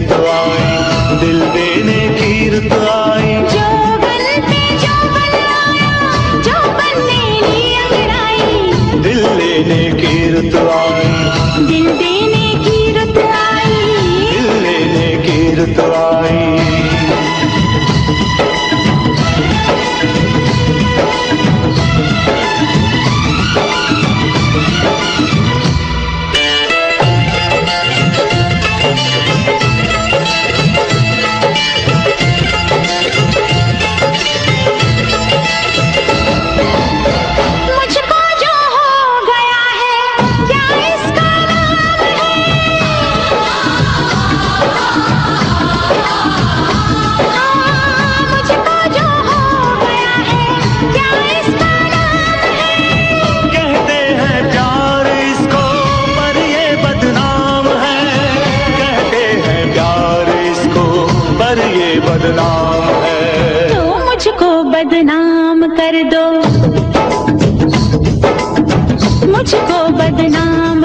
सीरत आई दिल देने कीरत आई। जो बल पे जो बल दिल लेने कीरत आई। दिल देने कीरत आई दिल लेने कीरत आई। दो। मुझको बदनाम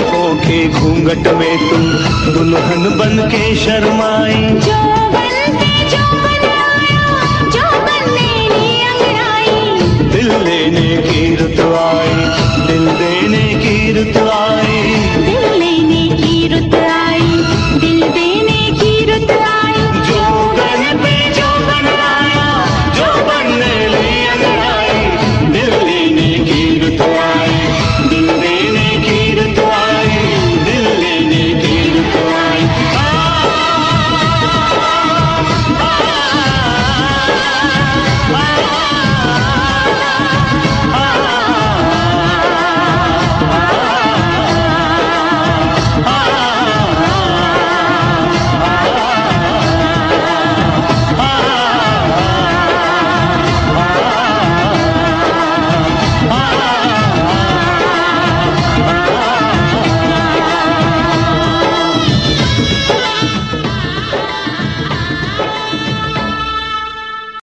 जुल्फों के घूंघट में तू दुल्हन बन के शर्माई। जो जो जो दिल लेने की रुत